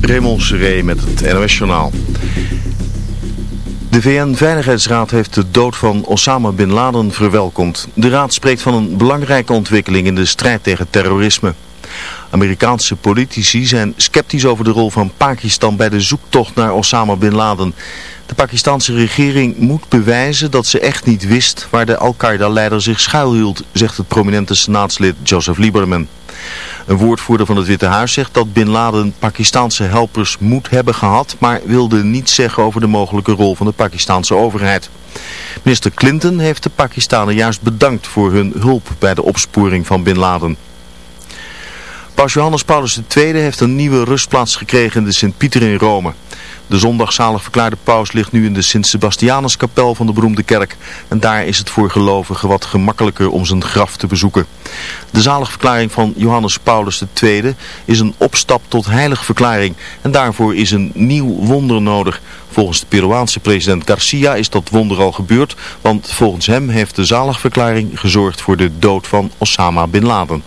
Raymond Seré met het NOS Journaal. De VN-veiligheidsraad heeft de dood van Osama Bin Laden verwelkomd. De raad spreekt van een belangrijke ontwikkeling in de strijd tegen terrorisme. Amerikaanse politici zijn sceptisch over de rol van Pakistan bij de zoektocht naar Osama Bin Laden. De Pakistanse regering moet bewijzen dat ze echt niet wist waar de Al-Qaeda-leider zich schuilhield, zegt het prominente senaatslid Joseph Lieberman. Een woordvoerder van het Witte Huis zegt dat Bin Laden Pakistanse helpers moet hebben gehad, maar wilde niets zeggen over de mogelijke rol van de Pakistanse overheid. Minister Clinton heeft de Pakistanen juist bedankt voor hun hulp bij de opsporing van Bin Laden. Paus Johannes Paulus II heeft een nieuwe rustplaats gekregen in de Sint-Pieter in Rome. De zondagzalig verklaarde paus ligt nu in de Sint-Sebastianuskapel van de beroemde kerk. En daar is het voor gelovigen wat gemakkelijker om zijn graf te bezoeken. De zaligverklaring van Johannes Paulus II is een opstap tot heiligverklaring. En daarvoor is een nieuw wonder nodig. Volgens de Peruaanse president Garcia is dat wonder al gebeurd. Want volgens hem heeft de zaligverklaring gezorgd voor de dood van Osama Bin Laden.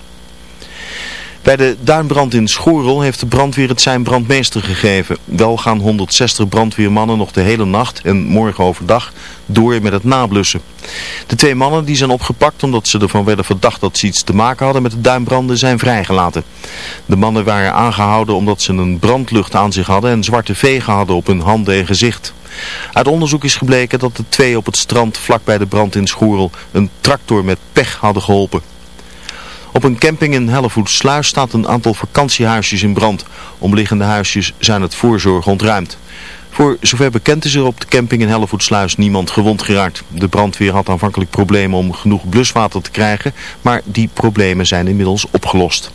Bij de duinbrand in Schorel heeft de brandweer het zijn brandmeester gegeven. Wel gaan 160 brandweermannen nog de hele nacht en morgen overdag door met het nablussen. De twee mannen die zijn opgepakt omdat ze ervan werden verdacht dat ze iets te maken hadden met de duinbranden zijn vrijgelaten. De mannen waren aangehouden omdat ze een brandlucht aan zich hadden en zwarte vegen hadden op hun handen en gezicht. Uit onderzoek is gebleken dat de twee op het strand vlakbij de brand in Schorel een tractor met pech hadden geholpen. Op een camping in Hellevoetsluis staat een aantal vakantiehuisjes in brand. Omliggende huisjes zijn het voorzorg ontruimd. Voor zover bekend is er op de camping in Hellevoetsluis niemand gewond geraakt. De brandweer had aanvankelijk problemen om genoeg bluswater te krijgen, maar die problemen zijn inmiddels opgelost.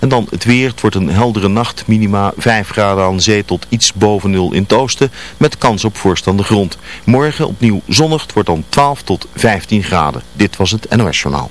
En dan het weer. Het wordt een heldere nacht, minima 5 graden aan zee tot iets boven nul in het oosten, met kans op vorst aan de grond. Morgen opnieuw zonnig, het wordt dan 12 tot 15 graden. Dit was het NOS Journaal.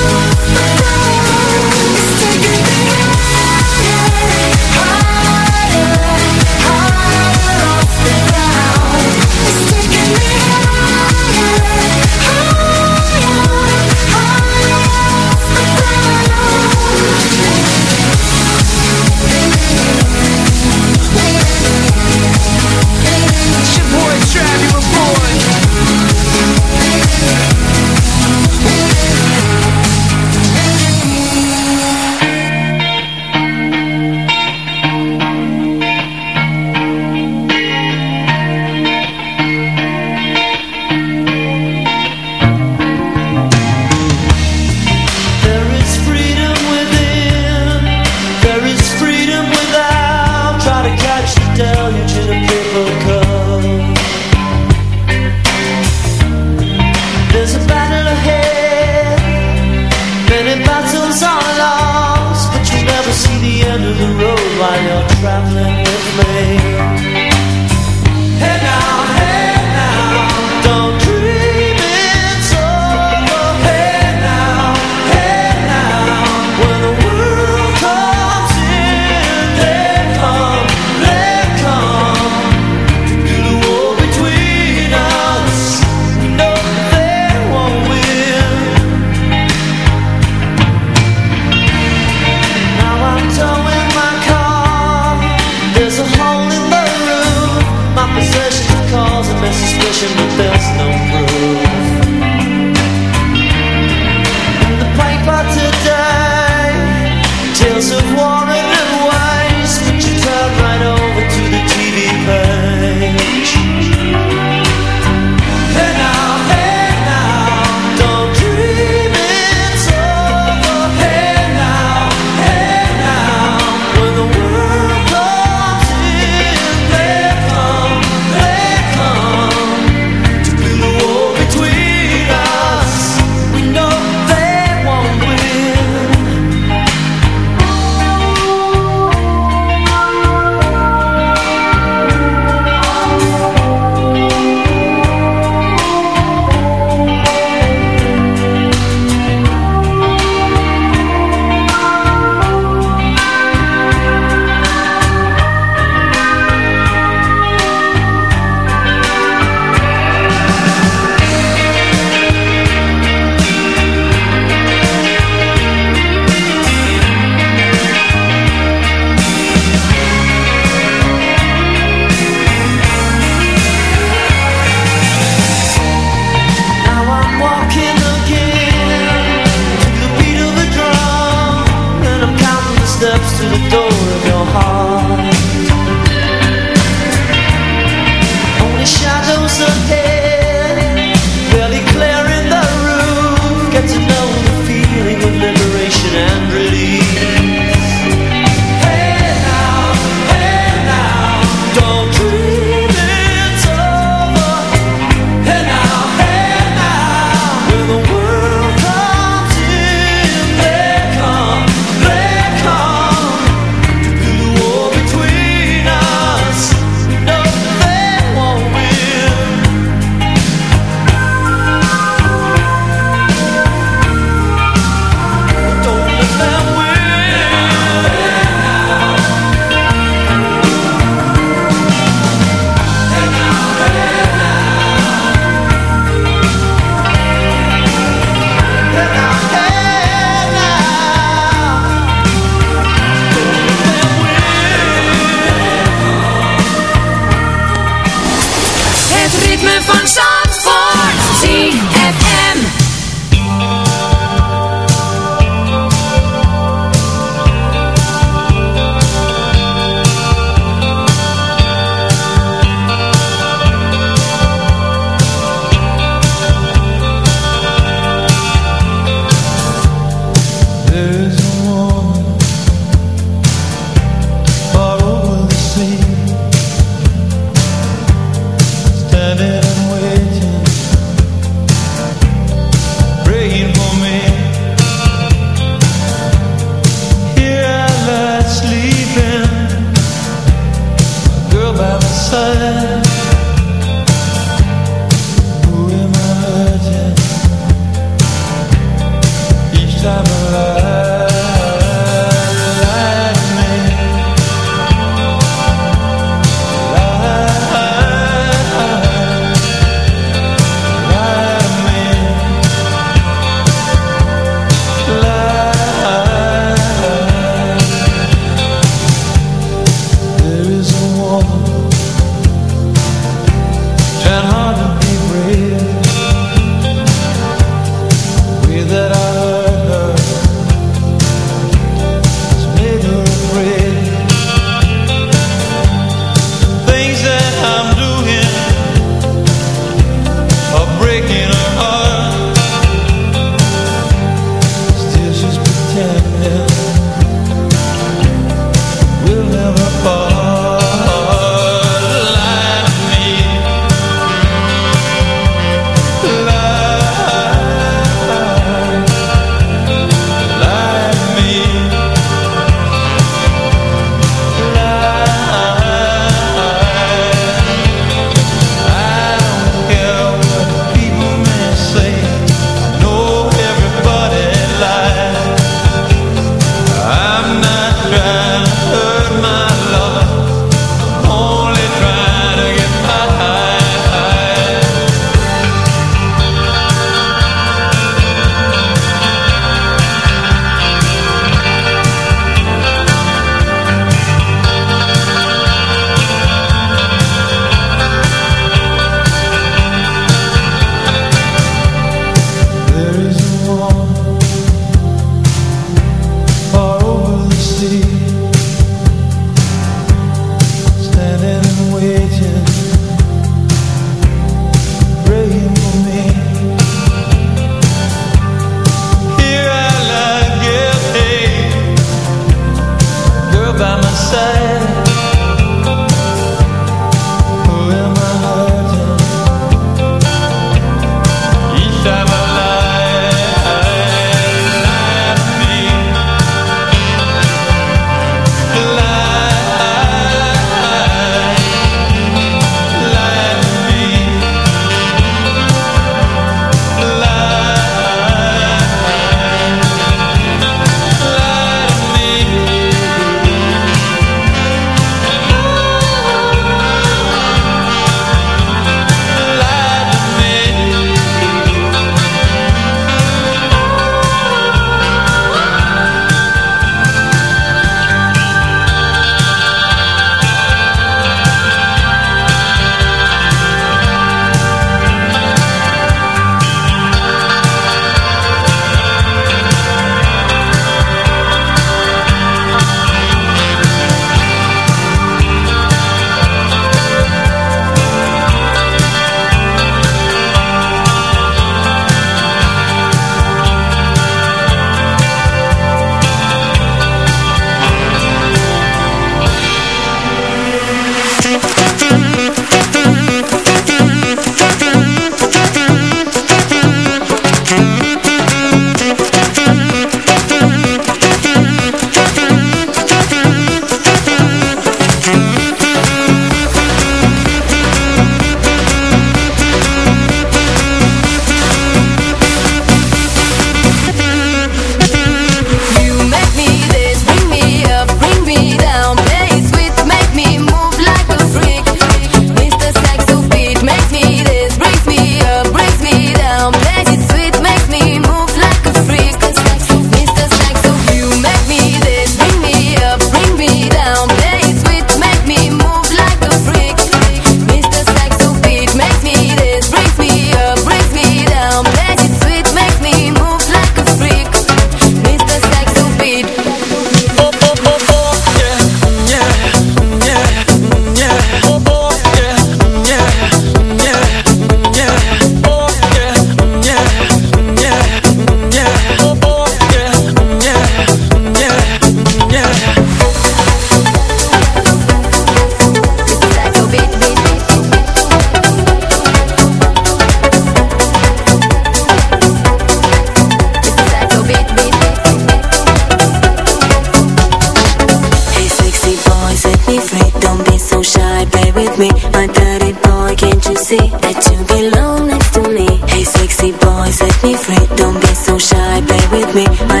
me. My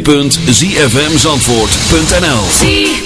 www.zfmzandvoort.nl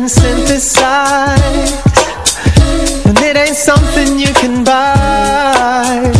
been synthesized And it ain't something you can buy.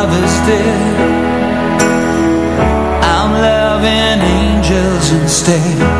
harvested I'm loving angels instead.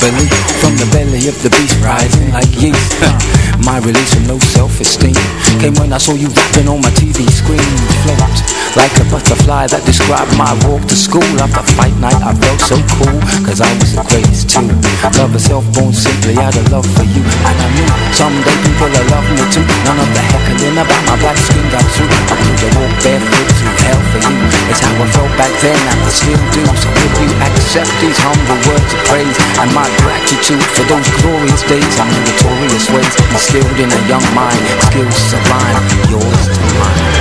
belief From the belly of the beast rising like yeast. My release from low self-esteem Came when I saw you rapping on my TV screen. Float like a butterfly that described my walk to school. After fight night I felt so cool Cause I was the greatest too I Love herself born simply out of love for you. And I knew someday people will love me too. None of the heckling about my black skin got through. I knew to walk barefoot through hell for you. It's how I felt back then and I still do. So will you accept these humble words of praise And my gratitude for those glorious days the notorious ways Instilled in a young mind. Skills sublime Yours to mine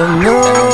know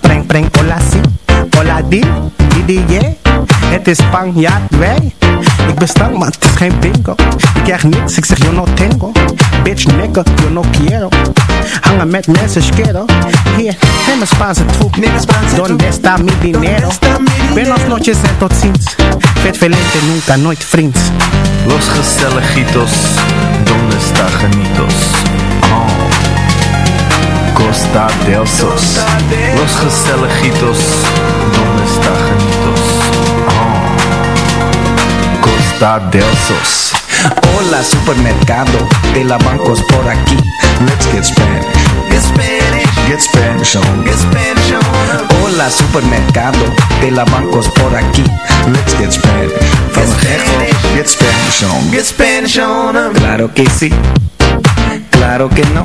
Preng, preng, hola si. Hola di, di, di, yeah. Het is Spanjaard, wij. Ik ben stank, maar het is geen bingo. Ik krijg niks, ik zeg yo no tengo. Bitch, nigga, yo no quiero. Hangen met mensen, schero. Hier, neem een Spaanse troep. Neem Spaanse troep. Donde está mi dinero? Buenos noches en tot ziens. Vet velente, nunca, nooit vriends. Los Gestelejitos. Donde está Janitos? Oh. Costa del Sos. Los Gestelejitos. Donde está Janitos? Oh. Costa del Sos. Hola supermercado de la bancos por aquí. Let's get Spanish. Get Spanish, Get Spanish on. get Spanish on. Hola supermercado de la bancos por aquí. Let's get Spanish. Van Get Spanish. Get Spanish on. Get Spanish on. Claro que sí, claro que no.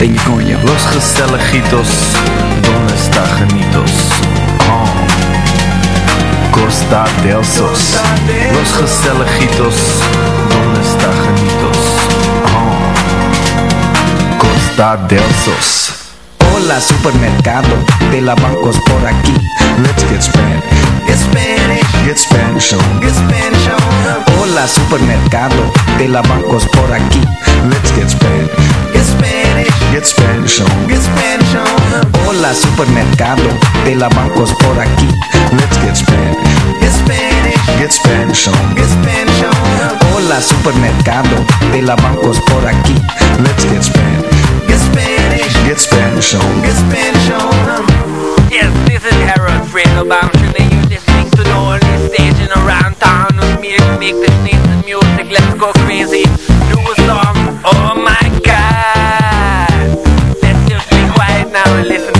Los Gestelejitos. Donde está Janitos? Oh. Costa del Sos. Los Gestelejitos. Donde está Janitos? Oh. Costa del Sos. Hola supermercado de la bancos por aquí. Let's get Spanish. Get Spanish, Get Spanish on. get Spanish on. Hola supermercado de la bancos por aquí. Let's get Spanish. Get Spanish, Get Spanish on. get Spanish on. Hola supermercado de la bancos por aquí. Let's get Spanish. Get Spanish, Get Spanish on. get Spanish on. Hola supermercado de la bancos por aquí. Let's get Spanish. Get Spanish, Get Spanish on. get Spanish on. Yes, this is Harold Fredo Bamshin and you're listening to the only station around town with me to make this nice music. Let's go crazy. Do a song. Oh my god. Let's just be quiet now and listen